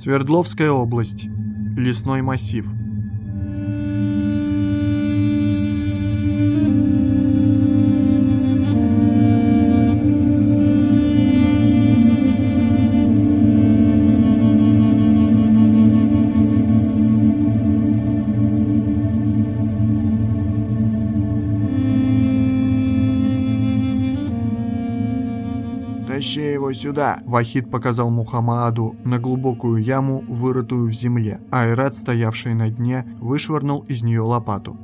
Свердловская область. Лесной массив. «Тащи его сюда!» Вахид показал Мухаммаду на глубокую яму, вырытую в земле. Айрат, стоявший на дне, вышвырнул из нее лопату.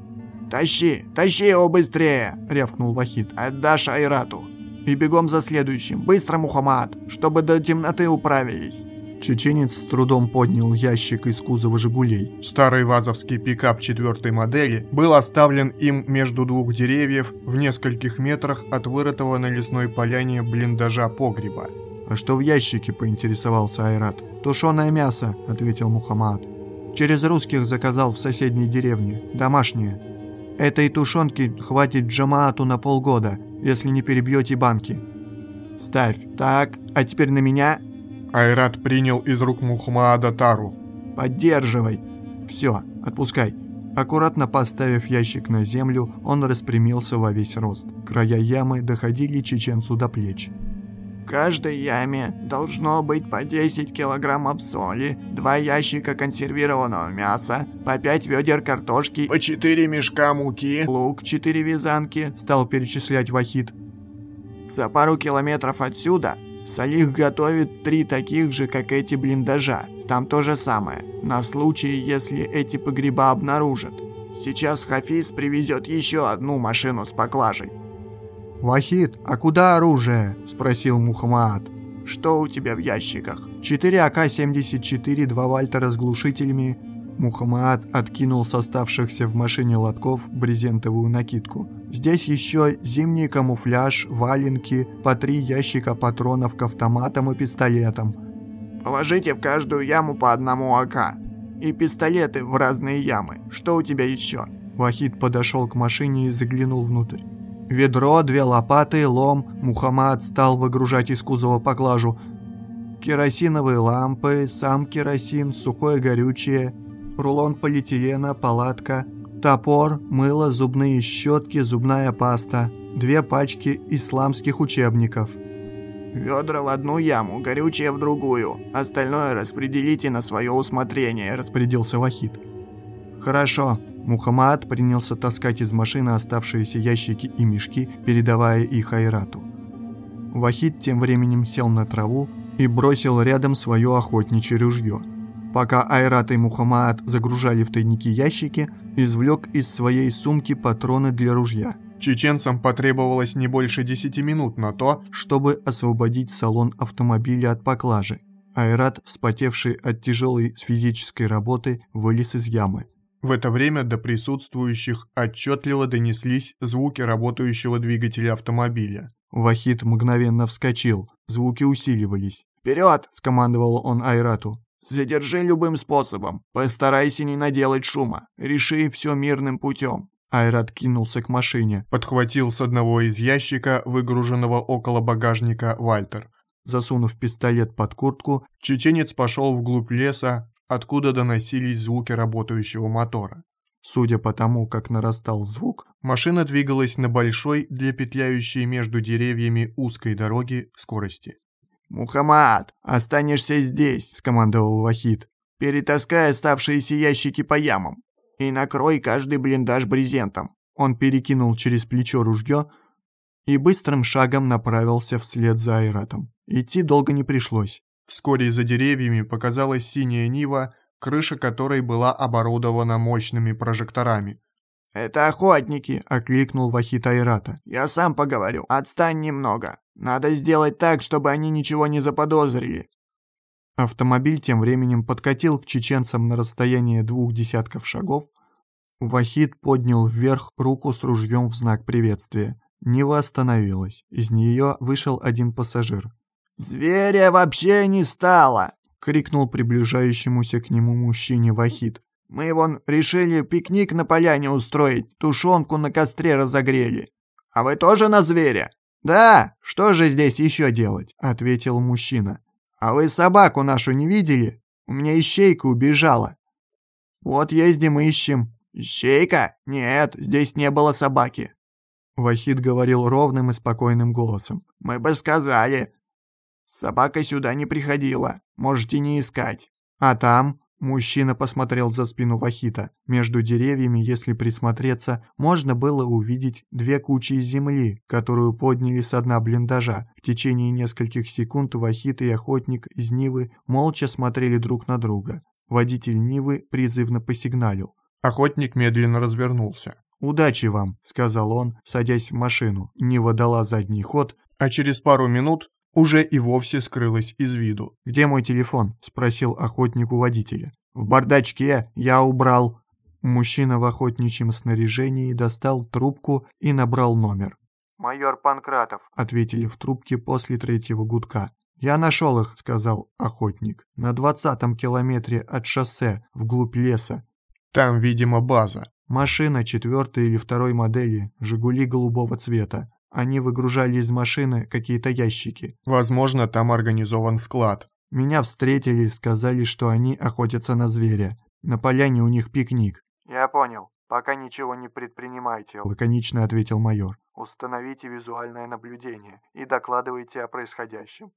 «Тащи! Тащи его быстрее!» — рявкнул Вахид. «Отдашь Айрату! И бегом за следующим! Быстро, Мухаммад! Чтобы до темноты управились!» Чеченец с трудом поднял ящик из кузова «Жигулей». Старый вазовский пикап четвертой модели был оставлен им между двух деревьев в нескольких метрах от вырытого на лесной поляне блиндажа погреба. «А что в ящике?» – поинтересовался Айрат. «Тушеное мясо», – ответил Мухаммад. «Через русских заказал в соседней деревне. Домашнее. Этой тушенки хватит Джамаату на полгода, если не перебьете банки». «Ставь. Так, а теперь на меня Айрат принял из рук Мухаммада тару. «Поддерживай!» «Все, отпускай!» Аккуратно поставив ящик на землю, он распрямился во весь рост. Края ямы доходили чеченцу до плеч. В каждой яме должно быть по 10 килограммов соли, два ящика консервированного мяса, по 5 ведер картошки, по 4 мешка муки, лук 4 вязанки, стал перечислять Вахид. За пару километров отсюда Салих готовит три таких же, как эти блиндажа. Там то же самое, на случай, если эти погреба обнаружат. Сейчас Хафиз привезет еще одну машину с поклажей. «Вахид, а куда оружие?» – спросил Мухаммад. «Что у тебя в ящиках?» «Четыре АК-74, два Вальтера с глушителями». Мухаммад откинул с оставшихся в машине лотков брезентовую накидку. Здесь еще зимний камуфляж, валенки, по три ящика патронов к автоматам и пистолетам. «Положите в каждую яму по одному АК. И пистолеты в разные ямы. Что у тебя еще?» Вахид подошел к машине и заглянул внутрь. Ведро, две лопаты, лом. Мухаммад стал выгружать из кузова поклажу. Керосиновые лампы, сам керосин, сухое горючее, рулон полиэтилена, палатка, топор, мыло, зубные щетки, зубная паста, две пачки исламских учебников. «Ведра в одну яму, горючее в другую. Остальное распределите на свое усмотрение», – распорядился Вахид. «Хорошо». Мухаммад принялся таскать из машины оставшиеся ящики и мешки, передавая их Айрату. Вахид тем временем сел на траву и бросил рядом свое охотничье ружье. Пока Айрат и Мухаммад загружали в тайники ящики, извлек из своей сумки патроны для ружья. Чеченцам потребовалось не больше 10 минут на то, чтобы освободить салон автомобиля от поклажи. Айрат, вспотевший от тяжелой физической работы, вылез из ямы. В это время до присутствующих отчетливо донеслись звуки работающего двигателя автомобиля. Вахид мгновенно вскочил, звуки усиливались. «Вперед!» – скомандовал он Айрату. Задержи любым способом. Постарайся не наделать шума. Реши все мирным путем». Айрат кинулся к машине, подхватил с одного из ящика, выгруженного около багажника, Вальтер. Засунув пистолет под куртку, чеченец пошел вглубь леса, откуда доносились звуки работающего мотора. Судя по тому, как нарастал звук, машина двигалась на большой для петляющей между деревьями узкой дороги скорости. «Мухаммад, останешься здесь», — скомандовал Вахид. «Перетаскай оставшиеся ящики по ямам и накрой каждый блиндаж брезентом». Он перекинул через плечо ружье и быстрым шагом направился вслед за Айратом. Идти долго не пришлось. Вскоре за деревьями показалась синяя Нива, крыша которой была оборудована мощными прожекторами. «Это охотники!» — окликнул Вахит Айрата. «Я сам поговорю. Отстань немного. Надо сделать так, чтобы они ничего не заподозрили». Автомобиль тем временем подкатил к чеченцам на расстояние двух десятков шагов. Вахид поднял вверх руку с ружьем в знак приветствия. Нива остановилась. Из нее вышел один пассажир. «Зверя вообще не стало!» — крикнул приближающемуся к нему мужчине Вахид. Мы вон решили пикник на поляне устроить, тушенку на костре разогрели. А вы тоже на зверя? Да, что же здесь еще делать? Ответил мужчина. А вы собаку нашу не видели? У меня ищейка убежала. Вот ездим ищем. Ищейка? Нет, здесь не было собаки. Вахид говорил ровным и спокойным голосом. Мы бы сказали. Собака сюда не приходила. Можете не искать. А там? Мужчина посмотрел за спину Вахита. Между деревьями, если присмотреться, можно было увидеть две кучи земли, которую подняли с дна блиндажа. В течение нескольких секунд Вахит и охотник из Нивы молча смотрели друг на друга. Водитель Нивы призывно посигналил. Охотник медленно развернулся. «Удачи вам», — сказал он, садясь в машину. Нива дала задний ход, а через пару минут уже и вовсе скрылась из виду. «Где мой телефон?» – спросил охотник у водителя. «В бардачке, я убрал». Мужчина в охотничьем снаряжении достал трубку и набрал номер. «Майор Панкратов», — ответили в трубке после третьего гудка. «Я нашел их», — сказал охотник. «На двадцатом километре от шоссе, вглубь леса. Там, видимо, база. Машина четвертой или второй модели, «Жигули» голубого цвета. Они выгружали из машины какие-то ящики. Возможно, там организован склад. Меня встретили и сказали, что они охотятся на зверя. На поляне у них пикник. «Я понял. Пока ничего не предпринимайте», — лаконично ответил майор. «Установите визуальное наблюдение и докладывайте о происходящем.